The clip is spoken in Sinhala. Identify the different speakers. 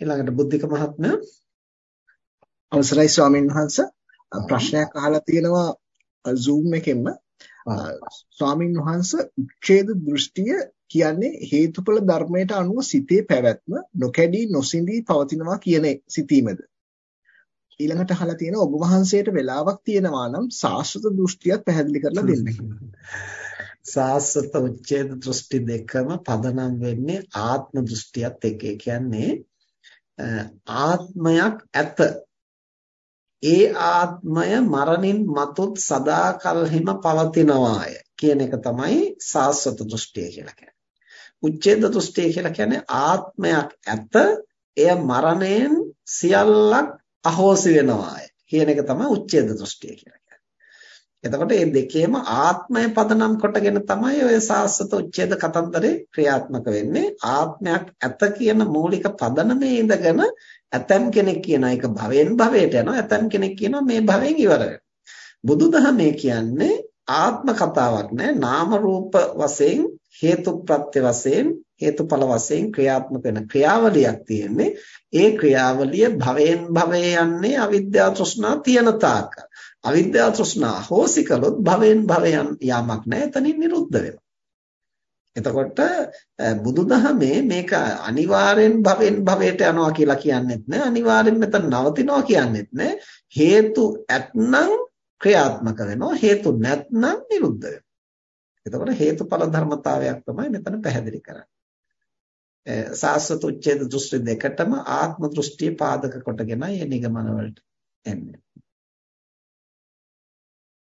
Speaker 1: ඊළඟට බුද්ධික මහත්මයා. අවසරයි ස්වාමීන් වහන්ස. ප්‍රශ්නයක් අහලා තියෙනවා Zoom එකෙන්ම. ස්වාමීන් වහන්ස උච්ඡේද දෘෂ්ටිය කියන්නේ හේතුඵල ධර්මයට අනුව සිතේ පැවැත්ම නොකැඩී නොසිඳී පවතිනවා කියන සිතීමද? ඊළඟට අහලා තියෙනවා ඔබ වහන්සේට වෙලාවක් තියෙනවා නම් සාස්වත දෘෂ්ටියත් පැහැදිලි කරලා දෙන්න.
Speaker 2: සාස්වත උච්ඡේද දෘෂ්ටි දෙකම පදනම් වෙන්නේ ආත්ම දෘෂ්ටියත් එක්ක. ඒ කියන්නේ ආත්මයක් ඇත. ඒ ආත්මය මරණින් මතුත් සදාකල්හිම පවතිනවාය කියන එක තමයි සාස්වත දෘෂ්ටිය කියලා කියන්නේ. උච්ඡේද දෘෂ්ටිය කියලා කියන්නේ ආත්මයක් ඇත එය මරණයෙන් සියල්ලක් අහෝසි වෙනවාය කියන එක තමයි උච්ඡේද දෘෂ්ටිය කියලා. එතකොට මේ දෙකේම ආත්මය පදනම් කොටගෙන තමයි ඔය සාස්වත උච්ඡේද කතන්දරේ ක්‍රියාත්මක වෙන්නේ. ආත්මයක් ඇත කියන මූලික පදනමේ ඉඳගෙන ඇතම් කෙනෙක් කියන එක භවෙන් භවයට යනවා. ඇතම් කෙනෙක් කියනවා මේ භවෙන් ඉවර බුදුදහමේ කියන්නේ ආත්ම කතාවක් නෑ. නාම රූප වශයෙන් හේතු ප්‍රත්‍ය වශයෙන් හේතුඵල වශයෙන් ක්‍රියාත්මක වෙන ක්‍රියාවලියක් තියෙන්නේ. ඒ ක්‍රියාවලිය භවෙන් භවයේ යන්නේ අවිද්‍යාව තෘෂ්ණා තියෙන තාක්ක අවිද්‍යාව තෘෂ්ණා හෝසි කළොත් භවෙන් භවයන් යාමක් නැහැ එතනින් නිරුද්ධ වෙනවා. එතකොට බුදුදහමේ මේක අනිවාර්යෙන් භවෙන් භවයට යනවා කියලා කියන්නේත් නෑ අනිවාර්යෙන් මෙතන නවතිනවා කියන්නේත් නෑ හේතු ඇත්නම් ක්‍රියාත්මක වෙනවා හේතු නැත්නම් නිරුද්ධ වෙනවා. එතකොට හේතුඵල ධර්මතාවයක් තමයි මෙතන පැහැදිලි කරන්නේ. සාස්වත උච්ඡේද දෘෂ්ටි දෙකටම ආත්ම දෘෂ්ටිය පාදක කොටගෙනයි මේ නිගමන වලට එන්නේ.